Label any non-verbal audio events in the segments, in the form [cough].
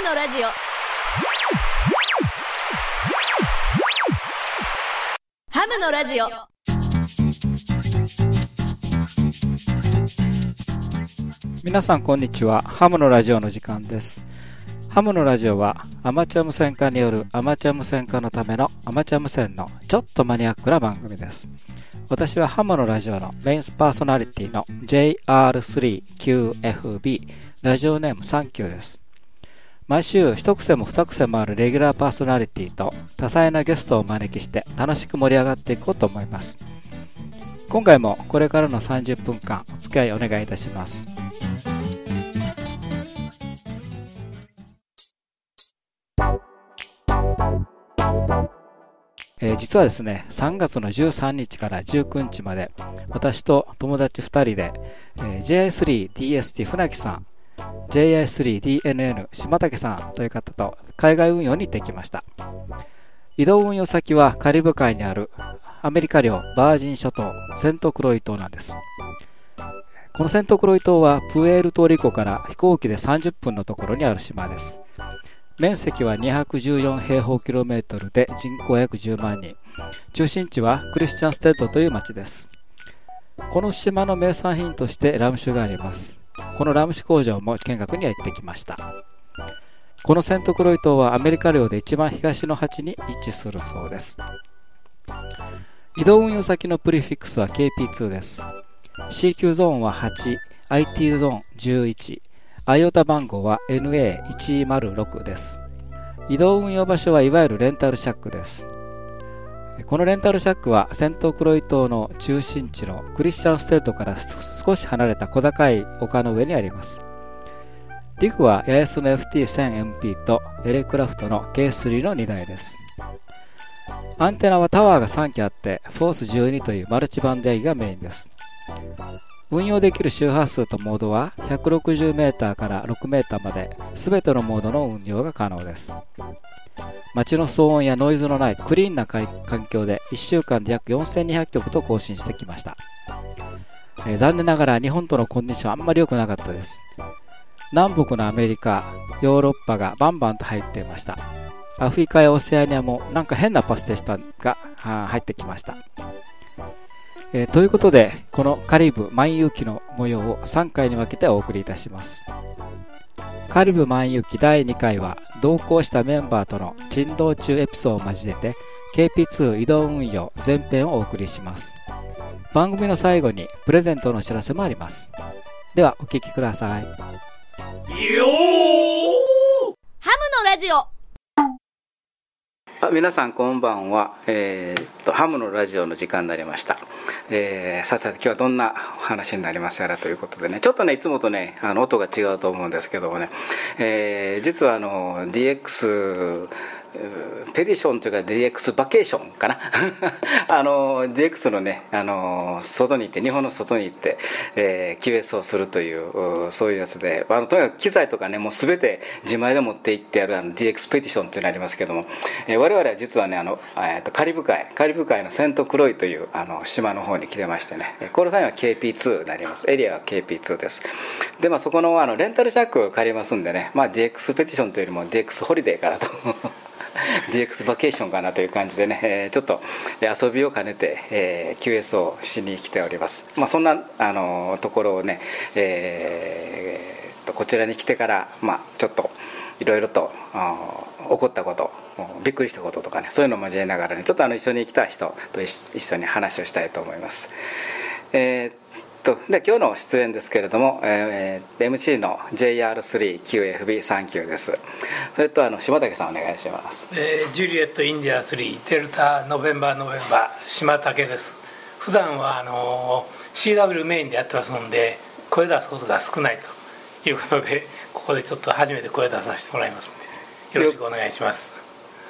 ムのラジオ。ハムのラジオ。皆さんこんにちは。ハムのラジオの時間です。ハムのラジオはアマチュア無線化によるアマチュア無線化のためのアマチュア無線のちょっとマニアックな番組です。私はハムのラジオのメインスパーソナリティの JR3QFB ラジオネームサンキューです。毎週一癖も二癖もあるレギュラーパーソナリティと多彩なゲストをお招きして楽しく盛り上がっていこうと思います。今回もこれからの30分間お付き合いお願いいたします。えー、実はですね、3月の13日から19日まで、私と友達2人で、えー、J3DST 船木さん、JI3DNN 島竹さんという方と海外運用に行ってきました。移動運用先はカリブ海にあるアメリカ領バージン諸島セントクロイ島なんです。このセントクロイ島はプエルトリコから飛行機で30分のところにある島です。面積は214平方キロメートルで人口約10万人。中心地はクリスチャンステッドという町です。この島の名産品としてラム酒があります。このラム酒工場も見学には行ってきました。このセントクロイ島はアメリカ領で一番東の端に位置するそうです。移動運用先のプリフィックスは KP2 です。CQ ゾーンは8、IT ゾーン11、アイオタ番号は NA106 です。移動運用場所はいわゆるレンタルシャックです。このレンタルシャックはセントクロイ島の中心地のクリスチャンステートから少し離れた小高い丘の上にあります。リグは八重洲の FT1000MP とエレクラフトの K3 の2台です。アンテナはタワーが3基あって、フォース12というマルチバンデーがメインです。運用できる周波数とモードは 160m から 6m まで全てのモードの運用が可能です街の騒音やノイズのないクリーンな環境で1週間で約4200曲と更新してきました、えー、残念ながら日本とのコンディションあんまり良くなかったです。南北のアメリカヨーロッパがバンバンと入っていました。アフリカやオセアニアもなんか変なパスでしたが入ってきました。えー、ということで、このカリブ万有記の模様を3回に分けてお送りいたします。カリブ万有記第2回は、同行したメンバーとの珍道中エピソードを交えて、KP2 移動運用前編をお送りします。番組の最後にプレゼントのお知らせもあります。では、お聴きください。ハムのラジオあ皆さんこんばんは、えー、っとハムのラジオの時間になりました、えー、さてさと今日はどんなお話になりますやらということでね。ちょっとねいつもとねあの音が違うと思うんですけどもね、えー、実はあの DX ペディションというか DX バケーションかな。[laughs] あの DX のねあの外に行って日本の外に行って、えー、QS をするというそういうやつであのとにかく機材とかねもう全て自前で持って行ってやるあの DX ペディションというのがありますけども、えー、我々は実はねあの、えー、とカリブ海カリブ海のセントクロイというあの島の方に来てましてねコールサインは KP2 になります。エリアは KP2 です。でまあそこのあのレンタルシャック借りますんでねまあ DX ペティションというよりも DX ホリデーからと。DX バケーションかなという感じでね、え、ちょっと遊びを兼ねて、え、QS をしに来ております。まあ、そんな、あのところをね、えー、こちらに来てから、まあ、ちょっといろいろと起こったことびっくりしたこととかねそういうのを交えながらねちょっとあの一緒に来た人と一緒に話をしたいと思います。えーと。で今日の出演ですけれども、えー、MC の JR3QFB39 です。それとあの島竹さんお願いします、えー、ジュリエットインディア3デルタノベンバーノベンバー島竹です。普段はあの CW メインでやってますので声出すことが少ないということでここでちょっと初めて声出させてもらいますのでよろしくお願いします。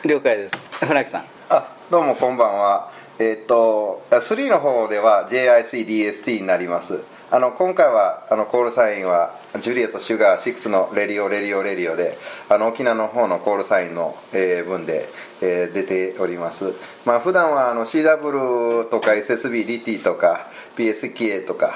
了解です。船木さん。あどうもこんばんはえっ、と3の方では JICDST になります。あの今回はあのコールサインはジュリエット・シュガー6のレディオレディオレディオであの沖縄の方のコールサインの、えー、文で、えー、出ております。まあ普段はあの CW とか SSBDT とか PSKA とか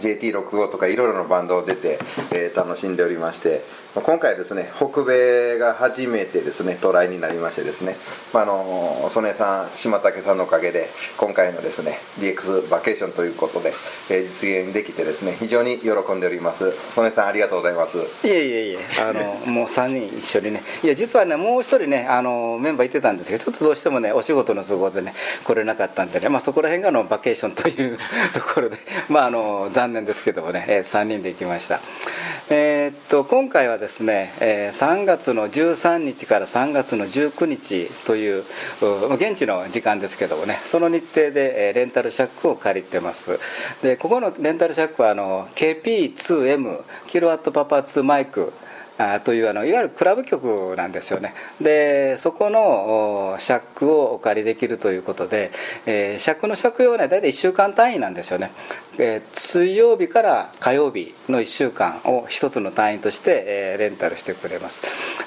JT65 とかいろいろなバンドを出て、えー、楽しんでおりまして今回ですね北米が初めてですねトライになりましてですね、まあ、あの曽根さん島竹さんのおかげで今回のですね DX バケーションということで、えー、実現できてですね非常に喜んでおります。曽根さんありがとうございます。いえいえいえ。あのもう3人一緒にね。いや実はねもう一人ねあのメンバーいてたんですけどちょっとどうしてもねお仕事の都合でね来れなかったんでね、まあ、そこら辺がのバケーションというところでまああの残念ですけどもね、えー、3人で行きました。えー、っと今回はですね、えー、3月の13日から3月の19日という現地の時間ですけどもねその日程で、えレンタルシャックを借りてます。でここのレンタルシャックはあの KP2M キロワットパパ2マイク。というあのいわゆるクラブ局なんですよね。でそこの尺をお借りできるということで、えー、尺の借用はね大体1週間単位なんですよね、えー、水曜日から火曜日の1週間を1つの単位として、えー、レンタルしてくれます。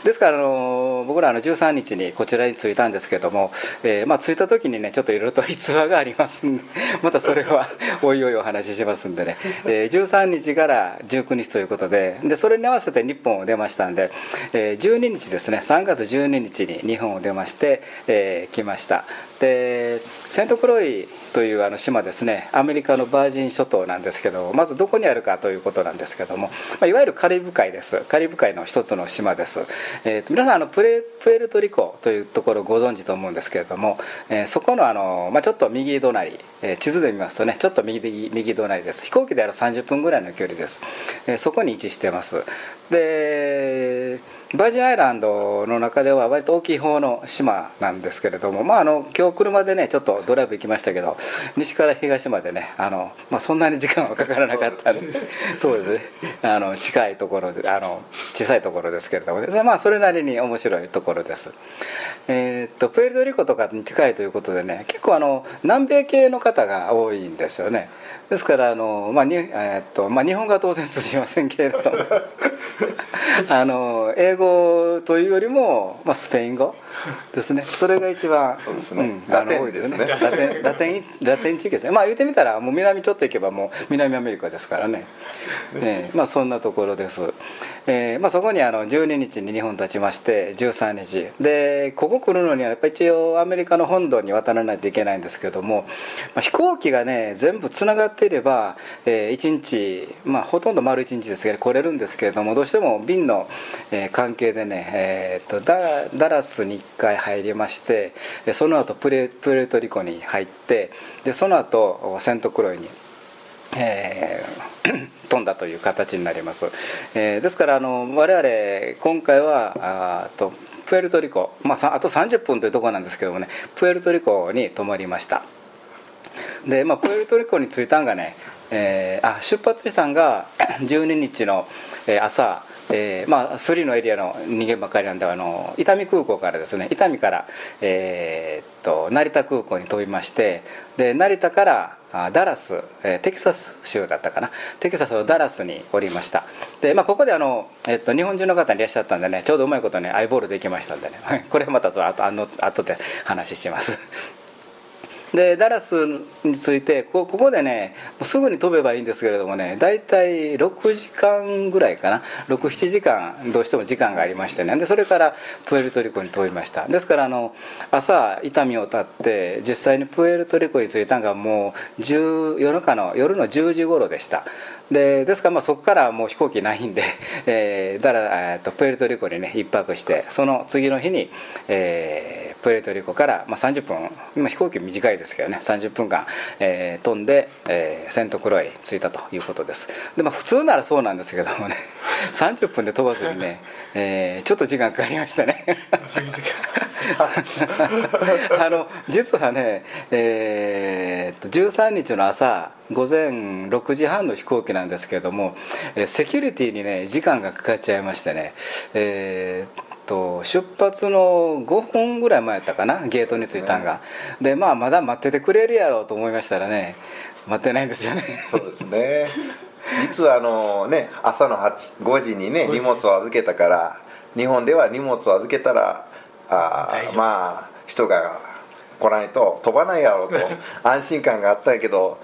ですからあの僕らの13日にこちらに着いたんですけども、えーまあ、着いた時にねちょっといろいろと逸話がありますんで [laughs] またそれは [laughs] おいおいお話ししますんでね、えー、13日から19日ということででそれに合わせて日本を出ましたんで、えー、12日ですね。3月12日に日本を出まして、えー、来ました。でセントクロイというあの島ですね。アメリカのバージン諸島なんですけどまずどこにあるかということなんですけども、まあ、いわゆるカリブ海です。カリブ海の一つの島です、えー、皆さんあのプレプエルトリコというところをご存知と思うんですけれども、えー、そこのあの、まあ、ちょっと右隣、えー、地図で見ますとねちょっと右右隣です。飛行機である30分ぐらいの距離です、えそこに位置してます。でバージンアイランドの中では割と大きい方の島なんですけれども、まあ、あの今日車でねちょっとドライブ行きましたけど西から東までねあの、まあ、そんなに時間はかからなかったんでそうですね。あの近いところであの小さいところですけれども、ね、まあ、それなりに面白いところです。えー、っとプエルトリコとかに近いということでね結構あの南米系の方が多いんですよね。ですからあの、まあにえー、っとまあ、日本語は当然通じませんけれども。[laughs] あの英語というよりも、まあ、スペイン語ですね。[laughs] それが一番そうですね、うん、あの多いですね。ラテンラテン [laughs] ラテン地域ですね。まあ言ってみたらもう南ちょっと行けばもう南アメリカですからね、えー、まあそんなところですえーまあ、そこにあの12日に日本立ちまして13日。でここ来るのにはやっぱり一応アメリカの本土に渡らないといけないんですけども、まあ、飛行機がね全部つながっていれば、えー、1日、まあ、ほとんど丸1日ですけど来れるんですけれどもどうしても便の、えー、関係でね、えー、っとダダラスに1回入りましてその後プレプエルトリコに入ってでその後セントクロイにえー、[clears throat] 飛んだという形になります、えー、ですからあの我々今回はあとプエルトリコ、まあ、あと30分というところなんですけどもねプエルトリコに泊まりました。で、まあ、プエルトリコに着いたんがね、えー、あ出発したんが [coughs] 12日の朝えー、まあ、スリのエリアの人間ばかりなんであの伊丹空港からですね伊丹から、えー、っと成田空港に飛びましてで成田からダラス、え、テキサス州だったかな。テキサスのダラスにおりました。で、まあ、ここであの、えっと、日本中の方にいらっしゃったんでねちょうどうまいことねアイボールできましたんでね。[laughs] これまたあとあの後で話します。でダラスについてここでねすぐに飛べばいいんですけれどもね大体6時間ぐらいかな。67時間どうしても時間がありましてね。でそれからプエルトリコに飛びました。ですからあの朝伊丹を立って実際にプエルトリコに着いたのがもう夜中の夜の10時頃でした。でですからまあそこからもう飛行機ないんで、えー、だら、えー、とプエルトリコにね一泊してその次の日に、えー、プエルトリコから、まあ、30分今飛行機短いですけどね30分間、えー、飛んで、えー、セントクロイ着いたということです。でまあ普通ならそうなんですけどもね [laughs] 30分で飛ばずにね、えー、ちょっと時間かかりましたね。[laughs] あの実はね、えー、13日の朝午前6時半の飛行機なんですけれども、えセキュリティにね時間がかかっちゃいましてね、えーと出発の5分ぐらい前やったかなゲートに着いたんが。でまあまだ待っててくれるやろうと思いましたらね待ってないんですよね。そうですね。実はあのね朝の8 5時にね荷物を預けたから日本では荷物を預けたらあまあ人が来ないと飛ばないやろうと [laughs] 安心感があったんやけど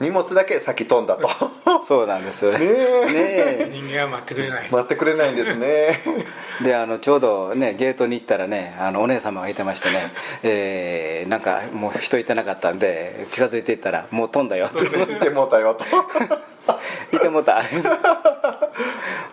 荷物だけ先飛んだと。[laughs] そうなんですよ。ねね人間は待ってくれない。待ってくれないんですね。[laughs] であのちょうどねゲートに行ったらねあのお姉様がいてましてね、えーなんかもう人いてなかったんで近づいていったらもう飛んだよ。って見てもうたよと。[laughs] いてもうた。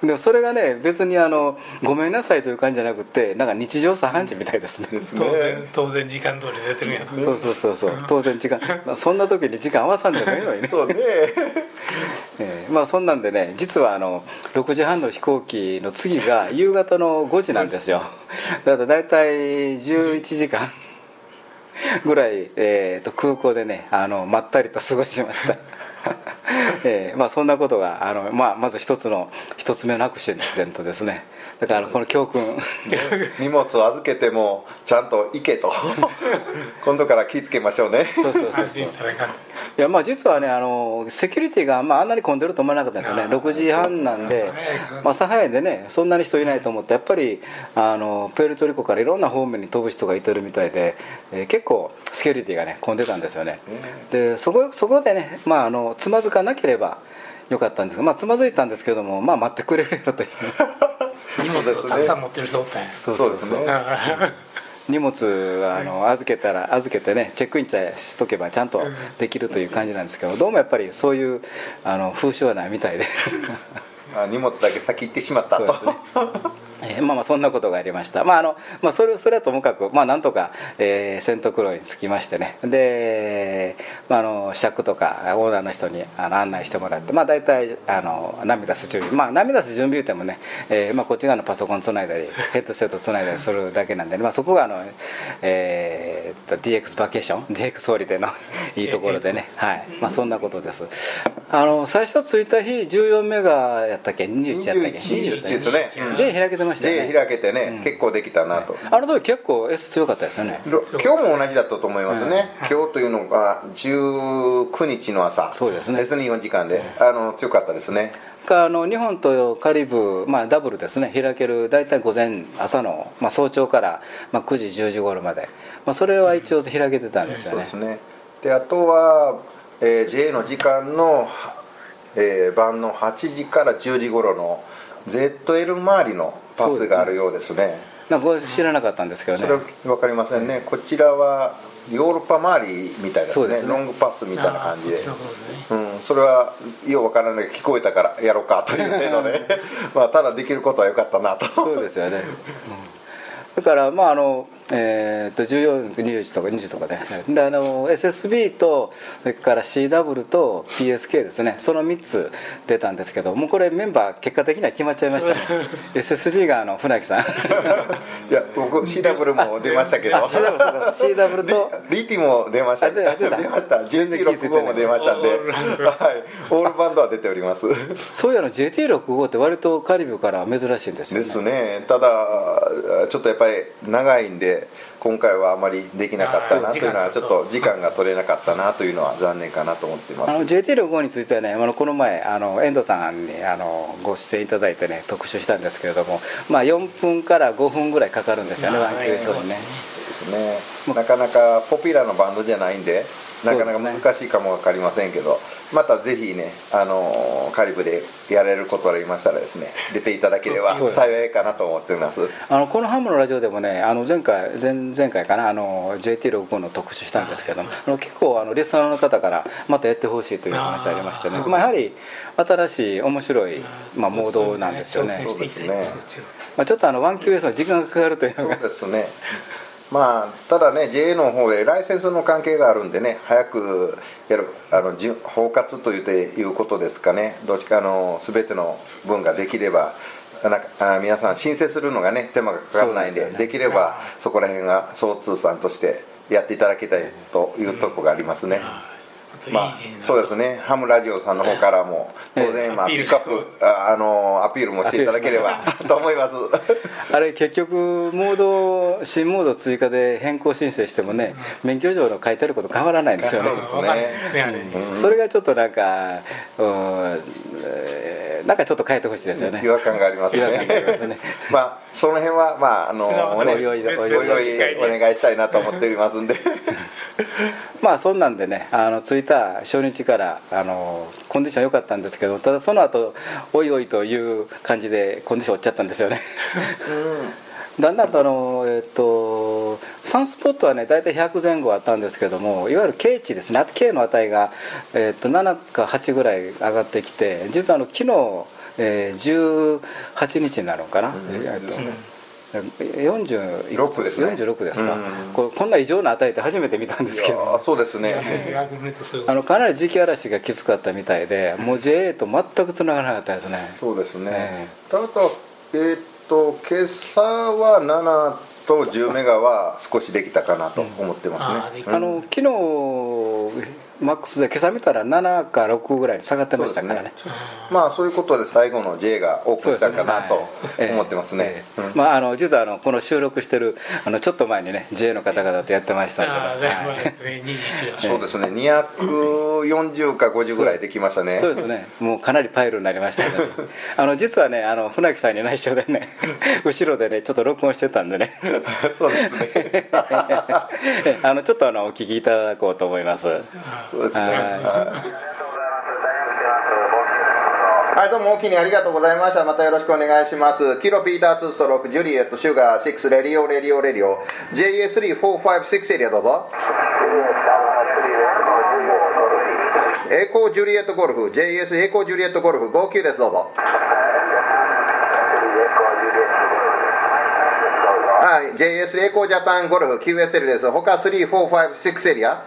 でもそれがね別にあのごめんなさいという感じじゃなくてなんか日常茶飯事みたいですね。当然当然時間通り出てるんやとそうそうそうそう。当然時間。そんな時に時間合わさんでもいいのにね。そうね。[laughs] えーまあそんなんでね実はあの6時半の飛行機の次が [laughs] 夕方の5時なんですよ。だから大体11時間ぐらい、えーと空港でねあのまったりと過ごしました。[laughs] えーまあそんなことがあの、まあ、まず一つの一つ目のアクシデントですねだからこの教訓。[laughs] 荷物を預けてもちゃんと行けと。[laughs] 今度から気ぃつけましょうね。そうそうそう安そういやまあ実はねあのセキュリティがまああんなに混んでると思わなかったんですよね。あー6時半なんで、まあ、朝早いんでねそんなに人いないと思ってやっぱりあのプエルトリコからいろんな方面に飛ぶ人がいてるみたいで、えー結構セキュリティがね混んでたんですよね。でそこそこでね、まあ、あのつまずかなければよかったんですが、まあ、つまずいたんですけどもまあ待ってくれるよという。[laughs] 荷物をたくさん持ってる人おったんや。そうそうですね。荷物はあの預けたら預けてねチェックインさえしとけばちゃんとできるという感じなんですけどどうもやっぱりそういうあの風習はないみたいであ荷物だけ先行ってしまった。とね。[laughs] えーまあまあそんなことがありました。まああの、まあ、それそれはともかくまあなんとか、えー、セントクロイに着きましてね。で、まあ、あの尺とかオーナーの人にあの案内してもらってまあ大体あの涙す準備。まあ涙す準備言うてもね、えーまあ、こっち側のパソコンつないだり [laughs] ヘッドセットつないだりするだけなんで、まあ、そこがあの、えー、と DX バケーション？DX ホリデーの [laughs] いいところでね。はい。まあそんなことですあの最初着いた日14メガやったっけ？21やったっけ？21ですね。うん。J 開けてましたよね。J 開けてね、結構できたなと、あの時結構 S 強かったですよね。ろ今日も同じだったと思いますね、今日というのが19日の朝。そうですね。S24 時間で。あの強かったですね。かあの日本とカリブ、まあ、ダブルですね。開ける大体午前朝の、まあ、早朝から、まあ、9時10時頃まで、まあ、それは一応開けてたんですよね。そうですね。であとは、えー J の時間の、えー晩の8時から10時頃の ZL 周りのパスがあるようですね。なんかこれ知らなかったんですけどそねれは分かりませんね、こちらはヨーロッパ周りみたいですね。ねロングパスみたいな感じで。ね。うん、それはよう分からない。けど聞こえたからやろうかという程度で。[laughs] まあただできることはよかったなと。そうですよね、うん。だからまああのえー、と1421とか20とかでであの SSB とそれから CW と PSK ですね。その3つ出たんですけどもうこれメンバー結果的には決まっちゃいましたね。[laughs] SSB があの船木さん。いや僕 CW も出ましたけど。あ CW CW とリリティも出ました。あ出ました。全然気づいてない GT65 も出ましたんで。[laughs] はい。オールバンドは出ております。そういうの JT65 って割とカリブから珍しいんですよね。ですね。ただちょっとやっぱり長いんで今回はあまりできなかったなというのはちょっと時間が取れなかったなというのは残念かなと思っています。あの JT65 についてはねあのこの前あの遠藤さんにあのご出演いただいてね特集したんですけれども、まあ、4分から5分ぐらいかかるんですよねまあ one QSO ね。ですね。なかなかポピュラーなバンドじゃないんでなかなか難しいかも分かりませんけど、またぜひねあのカリブでやれることがありましたらですね出ていただければ幸いかなと思ってます。あのこのハムのラジオでもねあの前回前前回かなあの JT65 の特集したんですけどもあの結構あのリスナーの方からまたやってほしいという話ありましてね。まあ、やはり新しい面白い、まあ、モードなんですよね。そうですね。まあ、ちょっとあの 1QS の時間がかかるというそうのがですねまあただね JA の方でライセンスの関係があるんでね早くやるあのじゅ包括というていうことですかね。どっちかあの全ての分ができればなんかあ皆さん申請するのがね手間がかからないんででね。できればそこら辺が総通さんとしてやっていただきたいというとこがありますね、といいまあそうですね。ハムラジオさんの方からも当然、まあ、アピックアップああのアピールもしていただければと思います。[laughs] あれ結局モード新モード追加で変更申請してもね、免許証の書いてあること変わらないんですよね。それ、がちょっとなんか、うんえーなんかちょっと変えてほしいですよね。違和感がありますね。[laughs] まあその辺はまああのお願いしたいなと思っておりますんで [laughs] [laughs] まあそんなんでねあの着いた初日からあのコンディション良かったんですけどただその後おいおいという感じでコンディション落ちちゃったんですよね。だんだんとあの、えっと、サンスポットはね大体100前後あったんですけどもいわゆる K 値ですね。K の値が、えっと、7か8ぐらい上がってきて実はあの昨日、えー18日になるのかな、えっと40いくつ？6ですね。46ですか、うん。これこんな異常な値って初めて見たんですけど。ーそうですね。あのかなり時期嵐がきつかったみたいでもう JA と全くつながらなかったですね。そうですね、えただえーっと今朝は7と10メガは少しできたかなと思ってますね、うん。あの昨日マックスで今朝見たら7か6ぐらいに下がってましたからね。まあそういうことで最後の J がオープンしたかなとええ。思ってますね。ええ。うん。まああの実はあのこの収録してるあのちょっと前にね JA の方々とやってましたんで、ああはい。だいぶ前ですね21だ [laughs] そうですね。240か50ぐらいできましたね。そうですね。もうかなりパイルになりましたね。[laughs] あの実はねあの船木さんに内緒でね [laughs] 後ろでねちょっと録音してたんでね。そうですね。あのちょっとあのお聞きいただこうと思いますそうですねはい、どうも、おきにありがとうございました。またよろしくお願いします。 Kilo Peter 2 stroke、Juliett、Sugar 6、Radio、Radio、Radio、JA3456 エリアどうぞ。エコージュリエットゴルフ、JS エコージュリエットゴルフ、59です、どうぞ。はい、JS エコージャパンゴルフ、QSL です。他3、4、5、6エリア。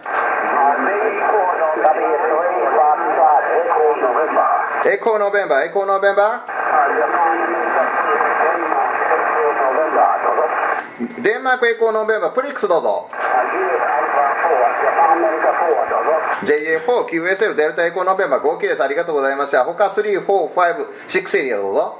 Echo November、Echo November。Denmark Echo November、プリックスどうぞ。JA4QSL デルタエコーノベンバー合計です。ありがとうございました。他3、4、5、6エリアどうぞ。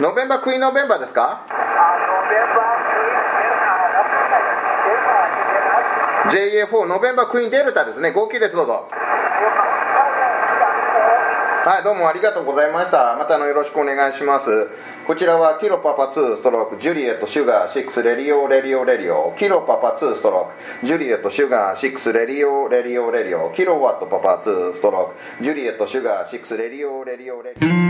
ノベンバークイーンノベンバーですか？JA4 ノベンバークイーンデルタですね。合計ですどうぞ。はいどうもありがとうございました。またのよろしくお願いします。こちらはキロパパ2ストロークジュリエットシュガー6レリオレリオレリオ。キロパパ2ストロークジュリエットシュガー6レリオレリオレリオ。キロワットパパ2ストロークジュリエットシュガー6レリオレリオレリオ。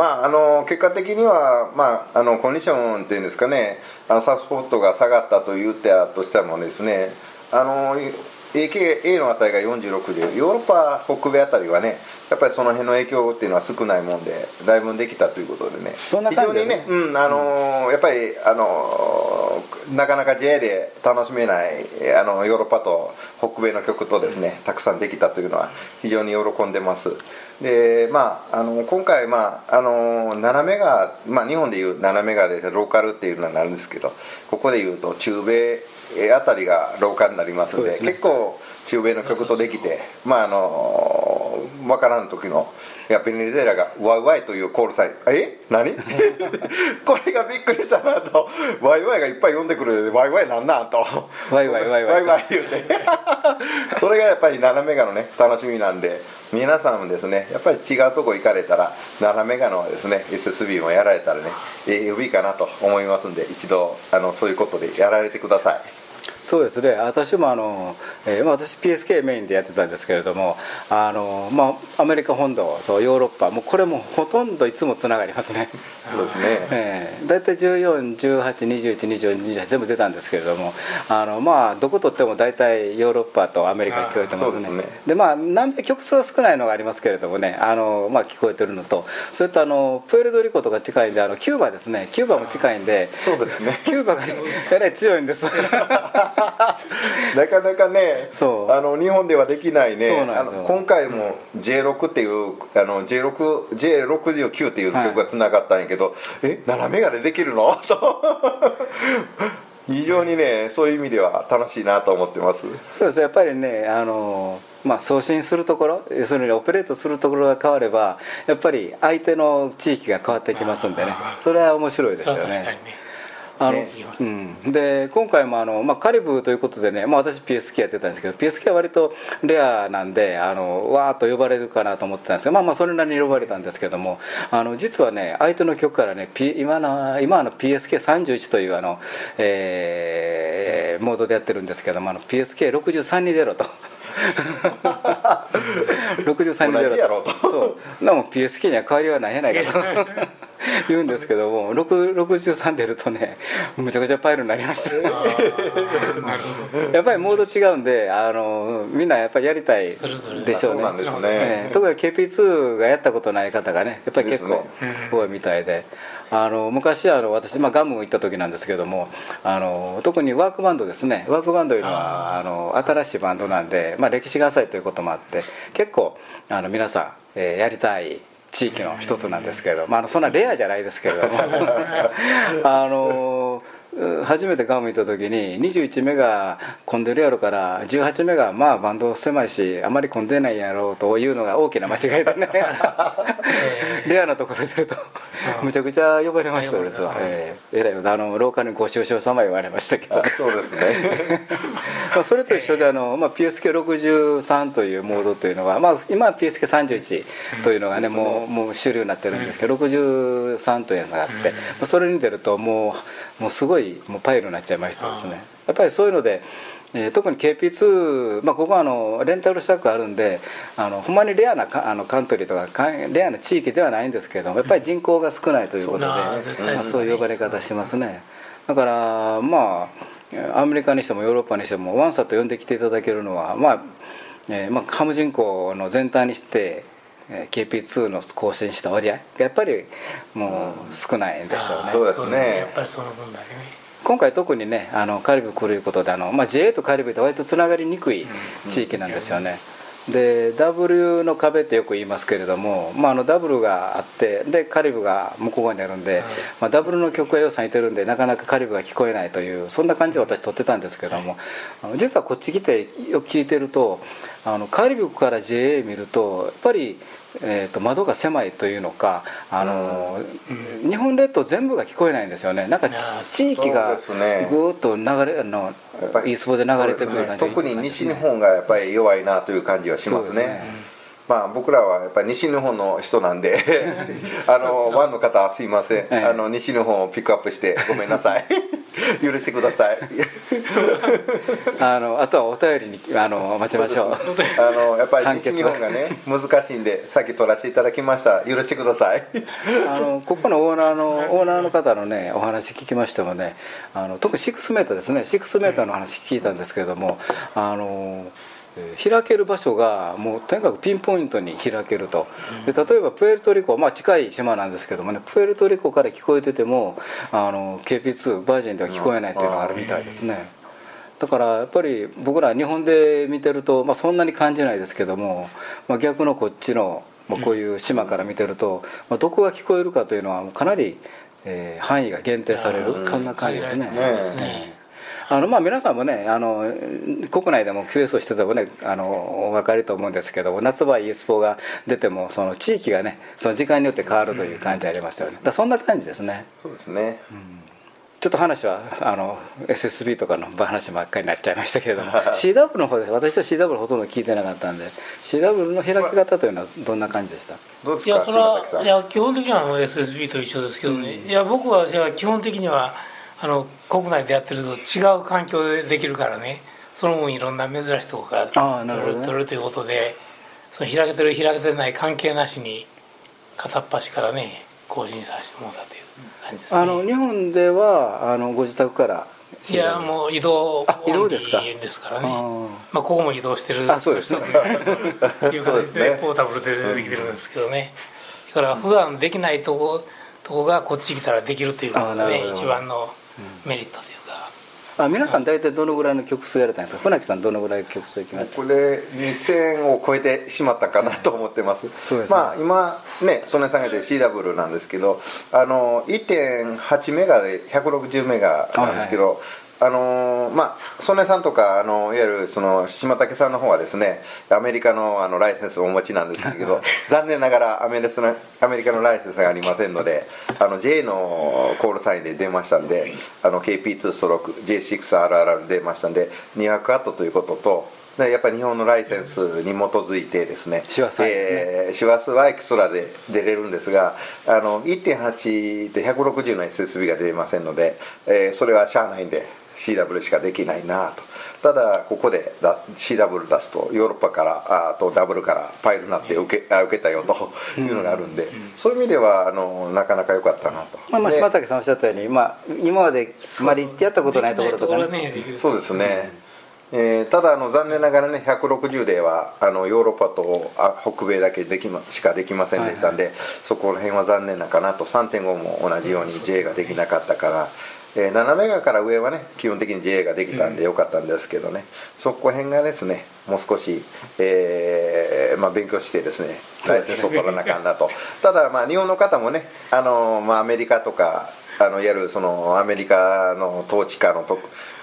まあまああの結果的には、まあ、あのコンディションっていうんですかねあのサスポットが下がったというてとしてもですねあの AK A の値が46でヨーロッパ北米あたりはねやっぱりその辺の影響っていうのは少ないもんでだいぶできたということでね。そんな感じだね。非常にね、うんあのーやっぱり、あのーなかなか JA で楽しめないあのヨーロッパと北米の曲とですねたくさんできたというのは非常に喜んでますでまああの今回まああの7メガまあ日本でいう7メガでローカルっていうのになるんですけどここでいうと中米あたりがローカルになりますのでね。結構中米の曲とできてまああのわからん時のいやベネズエラがワイワイというコールサイン。え？何？[laughs] これがびっくりしたなと。ワイワイがいっぱい呼んでくる。ワイワイなんなんと。ワイワイワイワイ。ワイワイ言うて。[laughs] それがやっぱり斜めがのね楽しみなんで。皆さんもですねやっぱり違うとこ行かれたら斜めがのですね SSB もやられたらね AUB かなと思いますんで一度あのそういうことでやられてくださいそうですね。私もあの、えーまあ、私 PSK メインでやってたんですけれどもあの、まあ、アメリカ本土とヨーロッパもうこれもほとんどいつもつながりますね。そうですね。[laughs] ええ大体1418212228全部出たんですけれどもあのまあどこ取っても大体ヨーロッパとアメリカに聞こえてますね。ですね。でまあ南米曲数は少ないのがありますけれどもねあの、まあ、聞こえてるのとそれとあのプエルトリコとか近いんであのキューバですね。キューバも近いんでそうですね。キューバがえらい強いんです [laughs] [laughs] なかなかねそう。あの日本ではできないね。あの今回も J6 っていうあの J6 J69 っていう曲がつながったんやけど、え斜めがでできるの？[laughs] と。非常にねそういう意味では楽しいなと思ってます。そうです。やっぱりねあのまあ、送信するところ要するにオペレートするところが変わればやっぱり相手の地域が変わってきますんでね。それは面白いですよね。そう確かにねあのねうん、で今回もあの、まあ、カリブということでね、まあ、私 PSK やってたんですけど PSK は割とレアなんであのわーっと呼ばれるかなと思ってたんですけど、まあ、まあそれなりに呼ばれたんですけどもあの実はね相手の曲からね、P、今の今の PSK31 というあの、えーモードでやってるんですけどもあの PSK63 に出ろと。[laughs] 63に出ろと。ろと。そう。なもん PSK には変わりはないやないかと [laughs] [laughs] [laughs] 言うんですけども6 63出るとねむちゃくちゃパイルになりました。やっぱりモード違うんであのみんなやっぱりやりたいでしょうね。そうですね。ええ。特に KP2 がやったことない方がねやっぱり結構多いみたいで。あの昔あの私、まあ、ガム行った時なんですけどもあの特にワークバンドですね。ワークバンドいうのはあの新しいバンドなんで、まあ、歴史が浅いということもあって結構あの皆さん、えーやりたい地域の一つなんですけど、まあそんなレアじゃないですけれども。[laughs] あのうん初めてガム行った時に21メガ混んでるやろから18メガまあバンド狭いしあまり混んでないやろうというのが大きな間違いでね。[laughs] レアなところで言うとむちゃくちゃ呼ばれましたよですわ、えええらいあの廊下にご愁傷様言われましたけど。あそうですね。[laughs] まあそれと一緒であの、まあ、PSK63 というモードというのが、まあ、今は PSK31 というのがね、もうもう主流になってるんですけど、63というのがあって、まあそれに出るともうもうすごいもうパイルになっちゃいましたですね。やっぱりそういうので、えー特に KP2、まあ、ここはあのレンタルしたくあるんであのほんまにレアなかあのカントリーとかかレアな地域ではないんですけどもやっぱり人口が少ないということで、まあそういう呼ばれ方しますね。だからまあアメリカにしてもヨーロッパにしてもワンサと呼んできていただけるのはまあ、えーまあ、ハム人口の全体にしてえー KP2 の更新した割合がやっぱりもう少ないんでしょうね。そうですね。やっぱりその分だけね。今回特にねあのカリブ来るいうことであの、まあ、JA とカリブって割とつながりにくい地域なんですよね、で W の壁ってよく言いますけれども、まあ、あのダブルがあってでカリブが向こう側にあるんで、まあ、ダブルの曲が予算いてるんでなかなかカリブが聞こえないというそんな感じで私撮ってたんですけども、あの実はこっち来てよく聞いてるとあのカリブから JA 見るとやっぱりえー、と窓が狭いというのかあの、日本列島全部が聞こえないんですよね。なんか地域がぐーっと流れあのやっぱりイースボで流れてくる感じ特に西日本がやっぱり弱いなという感じはしますねまあ僕らはやっぱり西日本の人なんであのワンの方すいません、ええ。あの西日本をピックアップしてごめんなさい。[laughs] 許してください。あのあとはお便りにあの待ちましょう。あのやっぱり西日本がね難しいんでさっき取らせていただきました。許してください。あのここのオーナーのオーナーの方のねお話聞きましてもねあの特に6メーターですね。6メーターの話聞いたんですけれどもあのえー開ける場所がもうとにかくピンポイントに開けると。で例えばプエルトリコ、まあ、近い島なんですけどもねプエルトリコから聞こえててもあの KP2 バージンでは聞こえないというのがあるみたいですね。だからやっぱり僕ら日本で見てると、まあ、そんなに感じないですけども、まあ、逆のこっちの、まあ、こういう島から見てると、まあ、どこが聞こえるかというのはかなり、えー範囲が限定されるそんな感じですね。あのまあ、皆さんもねあの国内でも QS をしててもねあのお分かりと思うんですけど夏場 ES4 が出てもその地域がねその時間によって変わるという感じありますよね。だそんな感じですね。そうですね。ちょっと話はあの SSB とかの話ばっかりになっちゃいましたけれども [laughs] CW の方です私は CW ほとんど聞いてなかったんで CW の開き方というのはどんな感じでした？どうですかいやそれはいや基本的には SSB と一緒ですけどね、いや僕はじゃあ基本的にはあの国内でやってると違う環境でできるからね。その分いろんな珍しいとこがあーなるね。取れるということでその開けてる開けてない関係なしに片っ端からね更新させてもらったという感じですね。あの日本ではあのご自宅からいやもう移動あ移動ですか？ですからね。あまあここも移動してるあそうです。[laughs] ね。いう形でポータブルでできてるんですけどね。だから普段できないとことこがこっち来たらできるということがね一番のメリットというか。あ皆さん大体どのぐらいの曲数やられたんですか？船木さんどのぐらい曲数いきましたこれ2000を超えてしまったかなと思ってます。そうですね。まあ今ね曽根さんが言って CW なんですけどあの1.8メガで160メガなんですけど、あのまあ曽根さんとかあのいわゆるその島竹さんの方はですねアメリカのあのライセンスをお持ちなんですけど残念ながらアメリカのアメリカのライセンスがありませんのであの J のコールサインで出ましたんであの KP2 ストローク J6RR で出ましたんで200ワットということとでやっぱり日本のライセンスに基づいてですね、シュワスはえーシュワスはエクストラで出れるんですが、あの1.8で160の SSB が出ませんので、えーそれはしゃあないんで CW しかできないなと。ただここでだ CW 出すとヨーロッパからあとダブルからパイルになって受けあ受けたよというのがあるんで、そういう意味ではあのなかなか良かったなと。まあ、まあで島竹さんおっしゃったように、まあ、今まであまりやったことないところとかね。そうですね、えーただあの残念ながらね160ではあのヨーロッパとあ北米だけでき、ま、しかできませんでしたんで、そこら辺は残念なかなと。3.5も同じように J ができなかったから、えー7メガから上はね基本的に J ができたんでよかったんですけどね、そこら辺がですねもう少し、えーまあ、勉強してですねライセンスを取らなあかんなと。ただまあ日本の方もねあの、まあ、アメリカとかあのいわゆるそのアメリカの統治下のと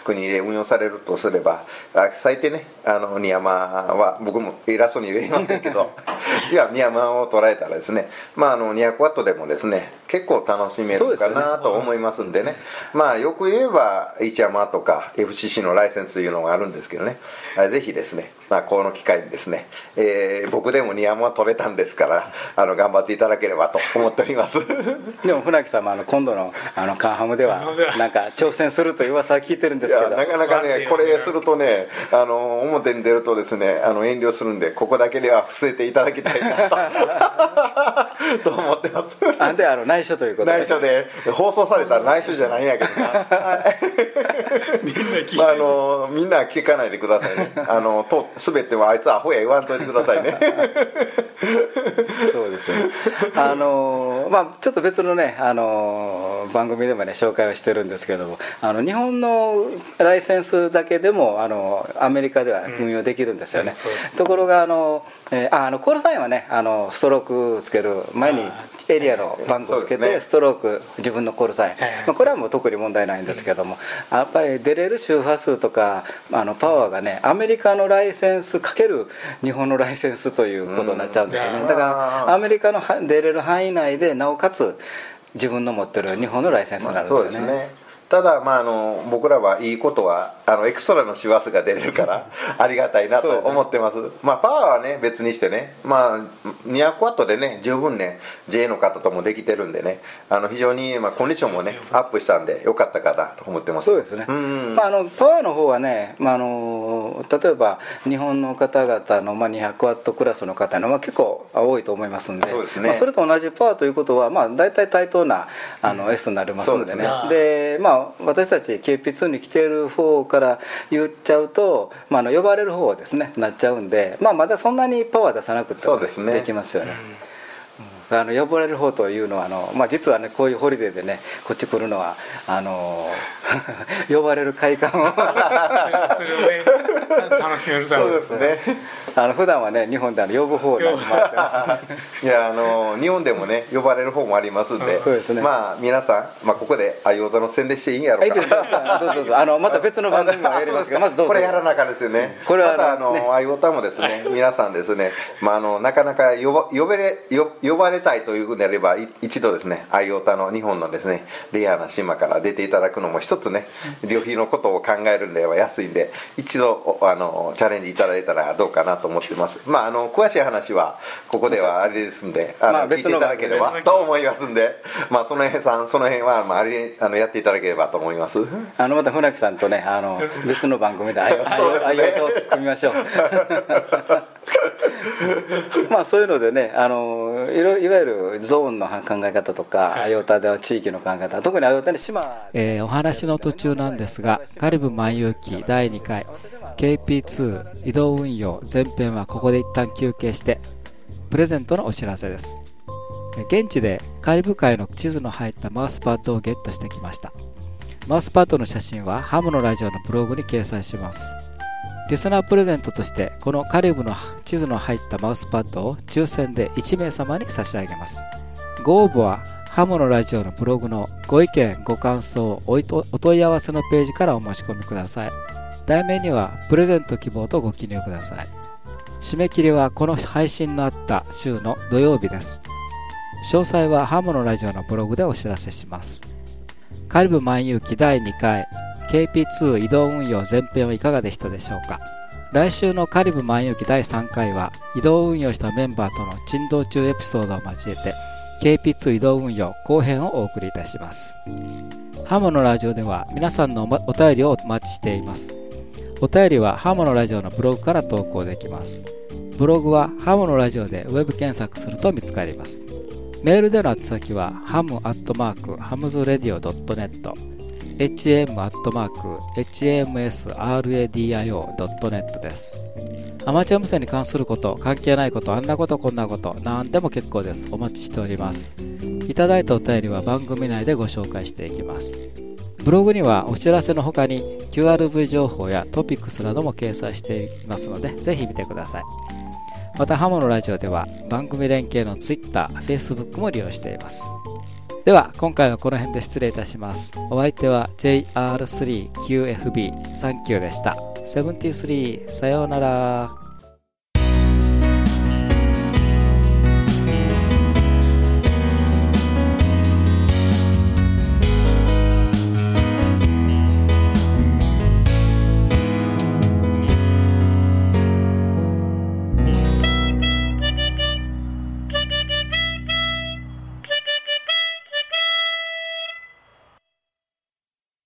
国で運用されるとすればあ最低ねあのニヤマは僕も偉そうに言えませんけど [laughs] いやニヤマを捉えたらですねまああの200ワットでもですね結構楽しめるかなと思いますんでね。まあよく言えば一山とか FCC のライセンスというのがあるんですけどね。あぜひですねまあこの機会にですね、えー僕でもニヤマは取れたんですからあの頑張っていただければと思っております。[laughs] でも船木さんもあの今度のあのカンハムではなんか挑戦するという噂は聞いてるんですけど。なかなかねこれするとねあの表に出るとですねあの遠慮するんでここだけでは伏せていただきたいなと。[laughs] と思ってます。あであの内緒ということで。内緒で放送されたら内緒じゃないんやけどな。[laughs] はい。みんな聞いてる。まああのみんな聞かないでくださいね。あのと全てはあいつアホや言わんといてくださいねそうですね。あのまあちょっと別のねあの番組でもね紹介をしてるんですけども、あの日本のライセンスだけでもあのアメリカでは運用できるんですよね。ところがあの、えーああのコールサインはねあのストロークつける前にエリアの番号をつけて、ストローク自分のコールサイン、はいまあ、これはもう特に問題ないんですけども、やっぱり出れる周波数とかあのパワーがねアメリカのライセンスかける日本のライセンスということになっちゃうんですよね、うんだからアメリカのは出れる範囲内でなおかつ自分の持ってる日本のライセンスになるんですすねただまああの僕らはいいことはあのエクストラの師走が出れるから [laughs] ありがたいなと思ってます。まあパワーはね別にしてねまあ200ワットでね十分ね J の方ともできてるんでねあの非常にまあコンディションもねアップしたんでよかったかなと思ってます。そうですね、うんまあ、あのパワーの方はね、まあ、あの例えば日本の方々の、まあ、200ワットクラスの方の、まあ、結構多いと思いますんでそうですね。まあ、それと同じパワーということは、まあ、大体対等なあの S になりますんでね。そうですでまあ、私たち KP2 に来てる方から言っちゃうと、まあ、あの呼ばれる方ですねなっちゃうんで、まあ、まだそんなにパワー出さなくてもできますよね。あの呼ばれる方というのはあの、まあ、実はねこういうホリデーでねこっち来るのはあの [laughs] 呼ばれる快感を。楽しめるためそうですね。あの普段はね日本であの呼ぶ方に [laughs] いやあの日本でもね呼ばれる方もありますんで、そうですね。まあ皆さん、まあ、ここで相方の宣伝していいんやろうか。どうぞあのまた別の番組もやりますがまずどうぞ。これやらなあかんですよね。これはまたあの、ね。相方もですね皆さんですね、まあ、あのなかなか呼ば呼べれ呼ばれたいということであれば一度ですねアイオタの日本のですねレアな島から出ていただくのも一つね旅費のことを考えるんでは安いんで一度あのチャレンジいただいたらどうかなと思ってます。まああの詳しい話はここではあれですんであの、まあ、聞いていただければと思いますんでまあその辺さんその辺は、まあ、あれあのやっていただければと思います。あのまた船木さんとねあの [laughs] 別の番組でアイオタを組みましょう。[laughs] まあそういうのでねあのいろいわゆるゾーンの考え方とか、アヨタでは地域の考え方特にアヨタに島、えー、お話の途中なんですがカリブ万有記第2回 KP2 移動運用前編はここで一旦休憩してプレゼントのお知らせです。現地でカリブ海の地図の入ったマウスパッドをゲットしてきました。マウスパッドの写真はハムのラジオのブログに掲載します。リスナープレゼントとしてこのカリブの地図の入ったマウスパッドを抽選で1名様に差し上げます。ご応募はハムのラジオのブログのご意見ご感想お問い合わせのページからお申し込みください。題名にはプレゼント希望とご記入ください。締め切りはこの配信のあった週の土曜日です。詳細はハムのラジオのブログでお知らせします。カリブ万有記第2回 KP2 移動運用前編はいかがでしたでしょうか？来週のカリブ万有記第3回は移動運用したメンバーとの珍道中エピソードを交えて KP2 移動運用後編をお送りいたします。ハモのラジオでは皆さんのお便りをお待ちしています。お便りはハモのラジオのブログから投稿できます。ブログはハモのラジオでウェブ検索すると見つかります。メールでの宛先はハ Hm。アットマーク hmsradio.net です。アマチュア無線に関すること、関係ないこと、あんなこと、こんなこと、何でも結構です。お待ちしております。いただいたお便りは番組内でご紹介していきます。ブログにはお知らせの他に QRV 情報やトピックスなども掲載していますので、ぜひ見てください。また、ハモのラジオでは番組連携の Twitter、Facebook も利用しています。では今回はこの辺で失礼いたします。お相手は JR3QFB サンキューでした。73さようなら。